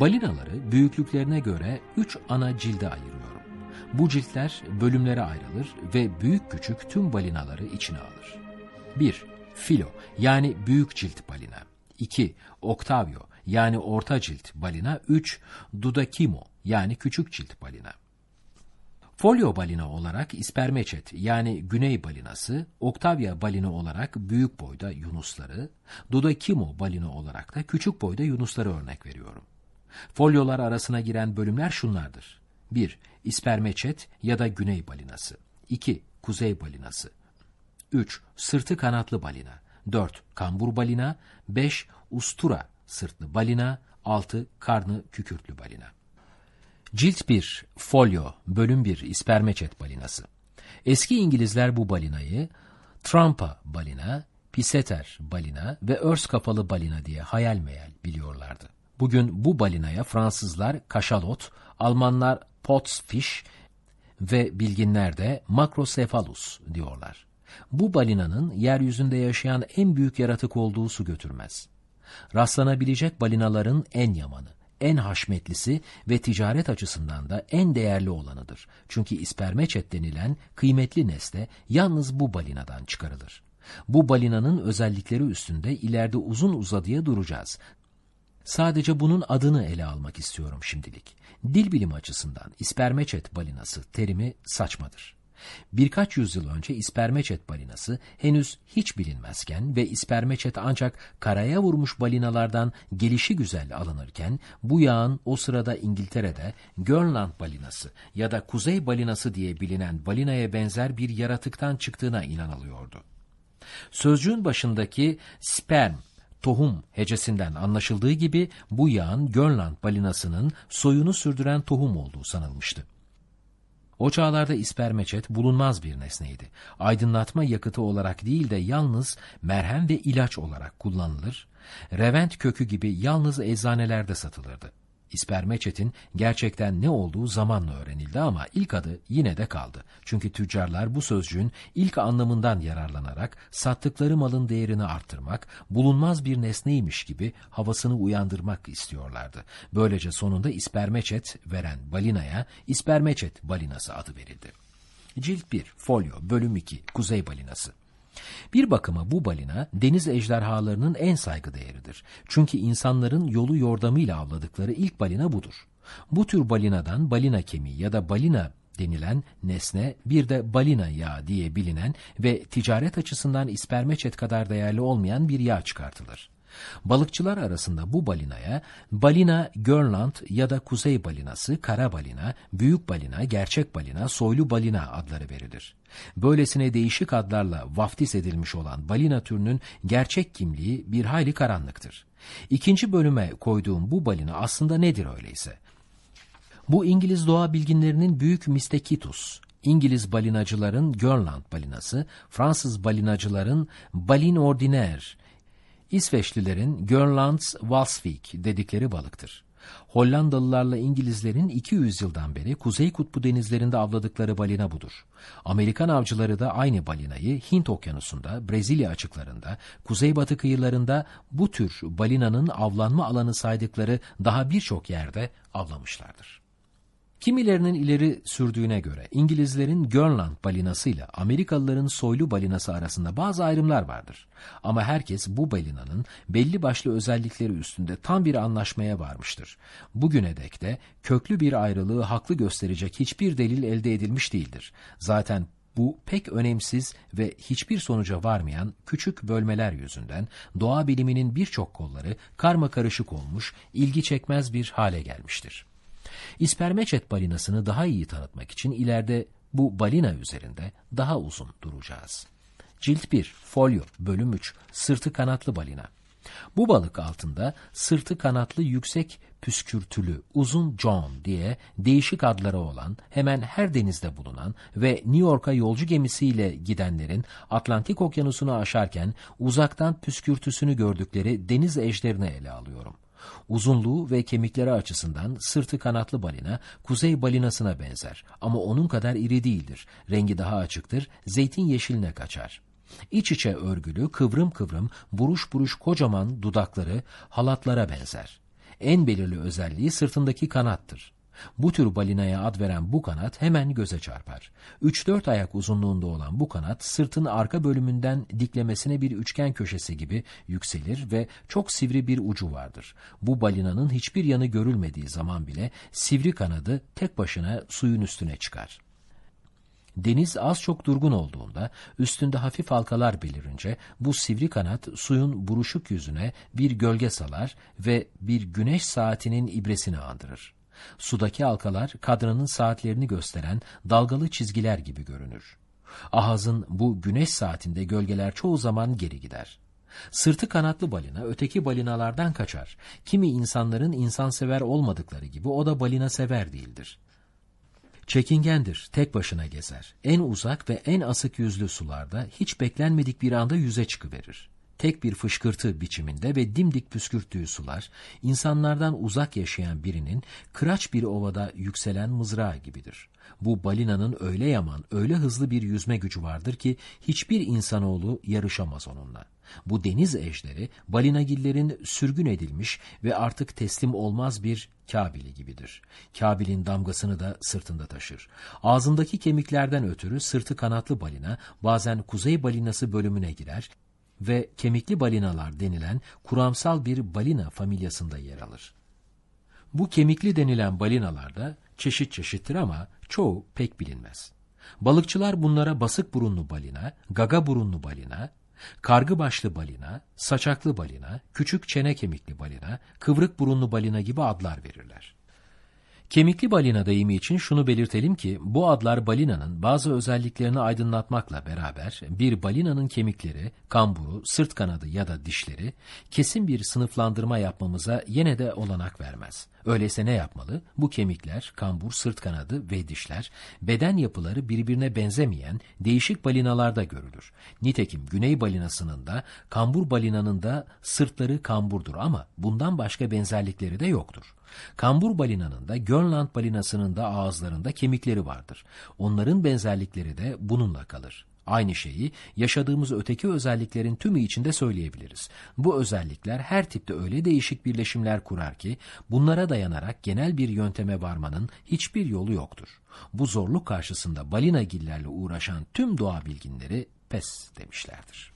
Balinaları büyüklüklerine göre üç ana cilde ayırıyorum. Bu ciltler bölümlere ayrılır ve büyük küçük tüm balinaları içine alır. 1. Filo yani büyük cilt balina. 2. Octavio yani orta cilt balina. 3. Dudakimo yani küçük cilt balina. Folio balina olarak ispermeçet yani güney balinası, Octavia balina olarak büyük boyda yunusları, Dodakimo balina olarak da küçük boyda yunusları örnek veriyorum. Folyolar arasına giren bölümler şunlardır. 1. İspermeçet ya da güney balinası. 2. Kuzey balinası. 3. Sırtı kanatlı balina. 4. Kambur balina. 5. Ustura sırtlı balina. 6. Karnı kükürtlü balina. Cilt 1, folyo, bölüm 1, ispermeçet balinası. Eski İngilizler bu balinayı trampa balina, piseter balina ve örs kapalı balina diye hayal meyal biliyorlardı. Bugün bu balinaya Fransızlar kaşalot, Almanlar potsfish ve bilginler de makrocephalus diyorlar. Bu balinanın yeryüzünde yaşayan en büyük yaratık olduğu su götürmez. Rastlanabilecek balinaların en yamanı en haşmetlisi ve ticaret açısından da en değerli olanıdır. Çünkü ispermeçet denilen kıymetli nesne yalnız bu balinadan çıkarılır. Bu balinanın özellikleri üstünde ileride uzun uzadıya duracağız. Sadece bunun adını ele almak istiyorum şimdilik. Dil bilimi açısından ispermeçet balinası terimi saçmadır. Birkaç yüzyıl önce ispermeçet balinası henüz hiç bilinmezken ve ispermeçet ancak karaya vurmuş balinalardan gelişi güzel alınırken bu yağın o sırada İngiltere'de Grönland balinası ya da kuzey balinası diye bilinen balinaya benzer bir yaratıktan çıktığına inanılıyordu. Sözcüğün başındaki sperm tohum hecesinden anlaşıldığı gibi bu yağın Grönland balinasının soyunu sürdüren tohum olduğu sanılmıştı. O çağlarda ispermeçet bulunmaz bir nesneydi. Aydınlatma yakıtı olarak değil de yalnız merhem ve ilaç olarak kullanılır, revent kökü gibi yalnız eczanelerde satılırdı. İspermeçetin gerçekten ne olduğu zamanla öğrenildi ama ilk adı yine de kaldı. Çünkü tüccarlar bu sözcüğün ilk anlamından yararlanarak sattıkları malın değerini arttırmak, bulunmaz bir nesneymiş gibi havasını uyandırmak istiyorlardı. Böylece sonunda ispermeçet veren balinaya ispermeçet balinası adı verildi. Cilt 1, folyo, bölüm 2, kuzey balinası. Bir bakıma bu balina deniz ejderhalarının en saygıdeğeridir. Çünkü insanların yolu yordamıyla avladıkları ilk balina budur. Bu tür balinadan balina kemiği ya da balina denilen nesne bir de balina yağı diye bilinen ve ticaret açısından ispermeçet kadar değerli olmayan bir yağ çıkartılır. Balıkçılar arasında bu balinaya balina Grönland ya da kuzey balinası, kara balina, büyük balina, gerçek balina, soylu balina adları verilir. Böylesine değişik adlarla vaftiz edilmiş olan balina türünün gerçek kimliği bir hayli karanlıktır. İkinci bölüme koyduğum bu balina aslında nedir öyleyse? Bu İngiliz doğa bilginlerinin büyük Mistekitus, İngiliz balinacıların Grönland balinası, Fransız balinacıların balin ordinaire, İsveçlilerin Grönlands Walsvik dedikleri balıktır. Hollandalılarla İngilizlerin 200 yıldan beri Kuzey Kutbu denizlerinde avladıkları balina budur. Amerikan avcıları da aynı balinayı Hint okyanusunda, Brezilya açıklarında, kuzeybatı kıyılarında bu tür balinanın avlanma alanı saydıkları daha birçok yerde avlamışlardır. Kimilerinin ileri sürdüğüne göre İngilizlerin Grönland balinası ile Amerikalıların soylu balinası arasında bazı ayrımlar vardır. Ama herkes bu balinanın belli başlı özellikleri üstünde tam bir anlaşmaya varmıştır. Bugüne dek de köklü bir ayrılığı haklı gösterecek hiçbir delil elde edilmiş değildir. Zaten bu pek önemsiz ve hiçbir sonuca varmayan küçük bölmeler yüzünden doğa biliminin birçok kolları karma karışık olmuş, ilgi çekmez bir hale gelmiştir. İspermeçet balinasını daha iyi tanıtmak için ileride bu balina üzerinde daha uzun duracağız. Cilt 1, folyo, bölüm 3, sırtı kanatlı balina. Bu balık altında sırtı kanatlı yüksek püskürtülü uzun John diye değişik adları olan hemen her denizde bulunan ve New York'a yolcu gemisiyle gidenlerin Atlantik okyanusunu aşarken uzaktan püskürtüsünü gördükleri deniz ejderini ele alıyorum. Uzunluğu ve kemikleri açısından sırtı kanatlı balina kuzey balinasına benzer ama onun kadar iri değildir. Rengi daha açıktır, zeytin yeşiline kaçar. İç içe örgülü, kıvrım kıvrım, buruş buruş kocaman dudakları halatlara benzer. En belirli özelliği sırtındaki kanattır. Bu tür balinaya ad veren bu kanat hemen göze çarpar. 3-4 ayak uzunluğunda olan bu kanat sırtın arka bölümünden diklemesine bir üçgen köşesi gibi yükselir ve çok sivri bir ucu vardır. Bu balinanın hiçbir yanı görülmediği zaman bile sivri kanadı tek başına suyun üstüne çıkar. Deniz az çok durgun olduğunda, üstünde hafif halkalar belirince bu sivri kanat suyun buruşuk yüzüne bir gölge salar ve bir güneş saatinin ibresini andırır. Sudaki halkalar kadranın saatlerini gösteren dalgalı çizgiler gibi görünür. Ahaz'ın bu güneş saatinde gölgeler çoğu zaman geri gider. Sırtı kanatlı balina öteki balinalardan kaçar. Kimi insanların insansever olmadıkları gibi o da balina sever değildir. Çekingendir, tek başına gezer. En uzak ve en asık yüzlü sularda hiç beklenmedik bir anda yüze çıkıverir. Tek bir fışkırtı biçiminde ve dimdik püskürttüğü sular, insanlardan uzak yaşayan birinin kıraç bir ovada yükselen mızrağı gibidir. Bu balinanın öyle yaman, öyle hızlı bir yüzme gücü vardır ki hiçbir insanoğlu yarışamaz onunla. Bu deniz ejderi balinagillerin sürgün edilmiş ve artık teslim olmaz bir Kabili gibidir. Kabil'in damgasını da sırtında taşır. Ağzındaki kemiklerden ötürü sırtı kanatlı balina bazen kuzey balinası bölümüne girer ve kemikli balinalar denilen kuramsal bir balina familyasında yer alır. Bu kemikli denilen balinalarda çeşit çeşittir ama çoğu pek bilinmez. Balıkçılar bunlara basık burunlu balina, gaga burunlu balina, kargı başlı balina, saçaklı balina, küçük çene kemikli balina, kıvrık burunlu balina gibi adlar verirler. Kemikli balina deyimi için şunu belirtelim ki bu adlar balinanın bazı özelliklerini aydınlatmakla beraber bir balinanın kemikleri, kamburu, sırt kanadı ya da dişleri kesin bir sınıflandırma yapmamıza yine de olanak vermez. Öyleyse ne yapmalı? Bu kemikler, kambur, sırt kanadı ve dişler beden yapıları birbirine benzemeyen değişik balinalarda görülür. Nitekim güney balinasının da kambur balinanın da sırtları kamburdur ama bundan başka benzerlikleri de yoktur. Kambur balinanın da Grönland balinasının da ağızlarında kemikleri vardır. Onların benzerlikleri de bununla kalır. Aynı şeyi yaşadığımız öteki özelliklerin tümü içinde söyleyebiliriz. Bu özellikler her tipte öyle değişik birleşimler kurar ki bunlara dayanarak genel bir yönteme varmanın hiçbir yolu yoktur. Bu zorluk karşısında balina gillerle uğraşan tüm doğa bilginleri pes demişlerdir.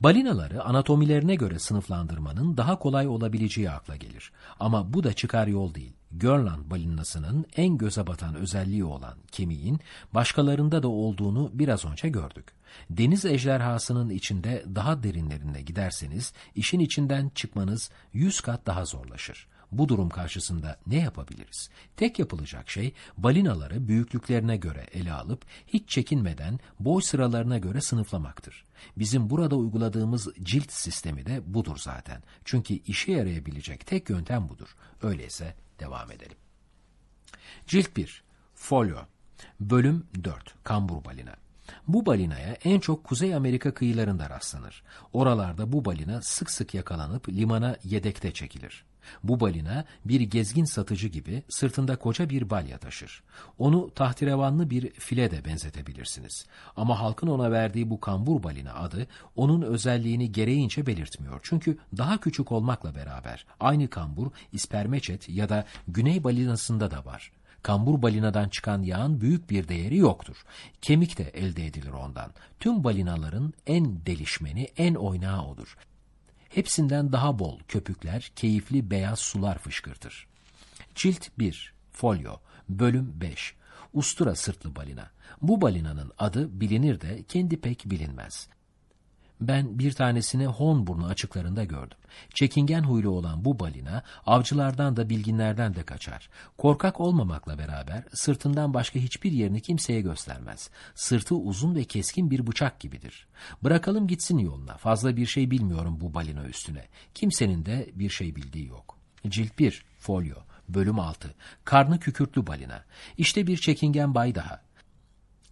Balinaları anatomilerine göre sınıflandırmanın daha kolay olabileceği akla gelir. Ama bu da çıkar yol değil. Grönland balinasının en göze batan özelliği olan kemiğin başkalarında da olduğunu biraz önce gördük. Deniz ejderhasının içinde daha derinlerine giderseniz işin içinden çıkmanız yüz kat daha zorlaşır. Bu durum karşısında ne yapabiliriz? Tek yapılacak şey balinaları büyüklüklerine göre ele alıp hiç çekinmeden boy sıralarına göre sınıflamaktır. Bizim burada uyguladığımız cilt sistemi de budur zaten. Çünkü işe yarayabilecek tek yöntem budur. Öyleyse devam edelim. Cilt 1. Folyo. Bölüm 4. Kambur balina. Bu balinaya en çok Kuzey Amerika kıyılarında rastlanır. Oralarda bu balina sık sık yakalanıp limana yedekte çekilir. Bu balina bir gezgin satıcı gibi sırtında koca bir balya taşır. Onu tahtirevanlı bir file de benzetebilirsiniz. Ama halkın ona verdiği bu kambur balina adı onun özelliğini gereğince belirtmiyor. Çünkü daha küçük olmakla beraber aynı kambur ispermeçet ya da güney balinasında da var. Kambur balinadan çıkan yağın büyük bir değeri yoktur. Kemik de elde edilir ondan. Tüm balinaların en delişmeni, en oynağı odur. Hepsinden daha bol köpükler, keyifli beyaz sular fışkırtır. Cilt 1, folyo, bölüm 5. Ustura sırtlı balina. Bu balinanın adı bilinir de kendi pek bilinmez. Ben bir tanesini Hornburnu açıklarında gördüm. Çekingen huylu olan bu balina avcılardan da bilginlerden de kaçar. Korkak olmamakla beraber sırtından başka hiçbir yerini kimseye göstermez. Sırtı uzun ve keskin bir bıçak gibidir. Bırakalım gitsin yoluna. Fazla bir şey bilmiyorum bu balina üstüne. Kimsenin de bir şey bildiği yok. Cilt 1, folyo, bölüm 6. Karnı kükürtlü balina. İşte bir çekingen bay daha.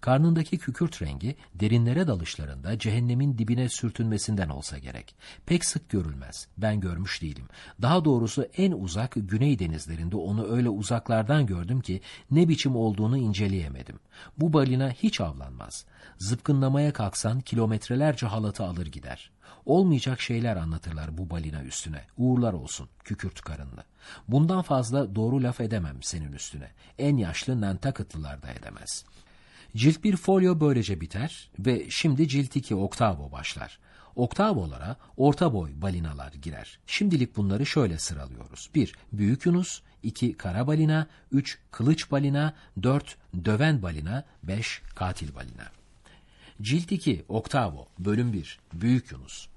Karnındaki kükürt rengi derinlere dalışlarında cehennemin dibine sürtünmesinden olsa gerek. Pek sık görülmez. Ben görmüş değilim. Daha doğrusu en uzak güney denizlerinde onu öyle uzaklardan gördüm ki ne biçim olduğunu inceleyemedim. Bu balina hiç avlanmaz. Zıpkınlamaya kalksan kilometrelerce halatı alır gider. Olmayacak şeyler anlatırlar bu balina üstüne. Uğurlar olsun, kükürt karınlı. Bundan fazla doğru laf edemem senin üstüne. En yaşlı Nantucket'lılar da edemez. Cilt bir folyo böylece biter ve şimdi cilt 2 oktavo başlar. Oktavolara orta boy balinalar girer. Şimdilik bunları şöyle sıralıyoruz. 1. Büyük yunus 2. Kara balina 3. Kılıç balina 4. Döven balina 5. Katil balina Cilt 2 Oktavo Bölüm 1 Büyük Yunus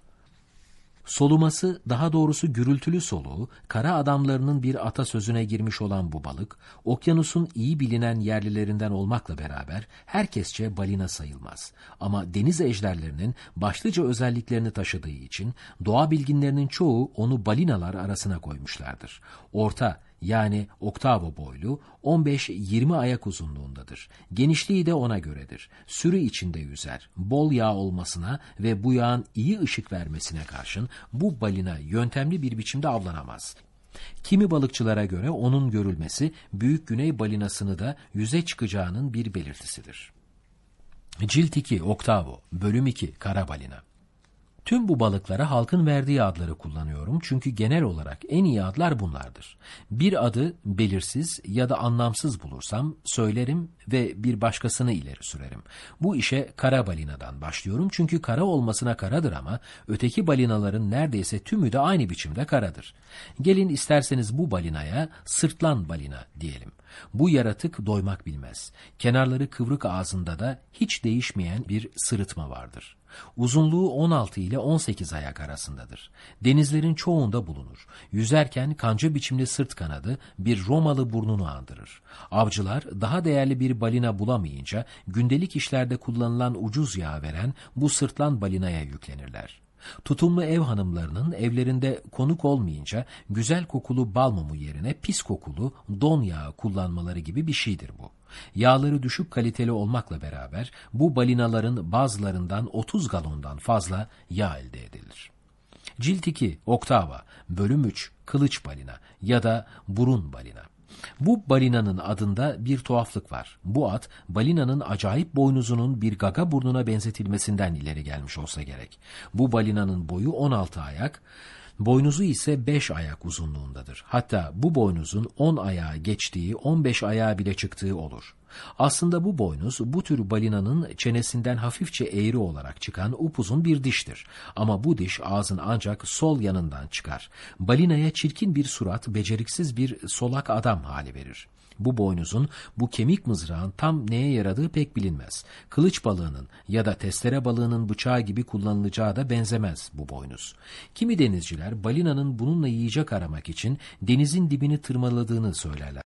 Soluması, daha doğrusu gürültülü soluğu, kara adamlarının bir atasözüne girmiş olan bu balık, okyanusun iyi bilinen yerlilerinden olmakla beraber herkesçe balina sayılmaz. Ama deniz ejderlerinin başlıca özelliklerini taşıdığı için doğa bilginlerinin çoğu onu balinalar arasına koymuşlardır. Orta, yani oktavo boylu 15-20 ayak uzunluğundadır. Genişliği de ona göredir. Sürü içinde yüzer. Bol yağ olmasına ve bu yağın iyi ışık vermesine karşın bu balina yöntemli bir biçimde avlanamaz. Kimi balıkçılara göre onun görülmesi büyük güney balinasını da yüze çıkacağının bir belirtisidir. Cilt 2 Oktavo Bölüm 2 Kara Balina Tüm bu balıklara halkın verdiği adları kullanıyorum çünkü genel olarak en iyi adlar bunlardır. Bir adı belirsiz ya da anlamsız bulursam söylerim ve bir başkasını ileri sürerim. Bu işe kara balinadan başlıyorum çünkü kara olmasına karadır ama öteki balinaların neredeyse tümü de aynı biçimde karadır. Gelin isterseniz bu balinaya sırtlan balina diyelim. Bu yaratık doymak bilmez. Kenarları kıvrık ağzında da hiç değişmeyen bir sırıtma vardır. Uzunluğu 16 ile 18 ayak arasındadır. Denizlerin çoğunda bulunur. Yüzerken kanca biçimli sırt kanadı bir Romalı burnunu andırır. Avcılar daha değerli bir balina bulamayınca gündelik işlerde kullanılan ucuz yağ veren bu sırtlan balinaya yüklenirler. Tutumlu ev hanımlarının evlerinde konuk olmayınca güzel kokulu bal mumu yerine pis kokulu don yağı kullanmaları gibi bir şeydir bu. Yağları düşük kaliteli olmakla beraber bu balinaların bazılarından 30 galondan fazla yağ elde edilir. Cilt 2 Oktava Bölüm 3 Kılıç balina ya da burun balina bu balinanın adında bir tuhaflık var. Bu ad balinanın acayip boynuzunun bir gaga burnuna benzetilmesinden ileri gelmiş olsa gerek. Bu balinanın boyu 16 ayak, Boynuzu ise 5 ayak uzunluğundadır. Hatta bu boynuzun 10 ayağa geçtiği, 15 ayağa bile çıktığı olur. Aslında bu boynuz bu tür balinanın çenesinden hafifçe eğri olarak çıkan upuzun bir diştir. Ama bu diş ağzın ancak sol yanından çıkar. Balinaya çirkin bir surat, beceriksiz bir solak adam hali verir. Bu boynuzun, bu kemik mızrağın tam neye yaradığı pek bilinmez. Kılıç balığının ya da testere balığının bıçağı gibi kullanılacağı da benzemez bu boynuz. Kimi denizciler balinanın bununla yiyecek aramak için denizin dibini tırmaladığını söylerler.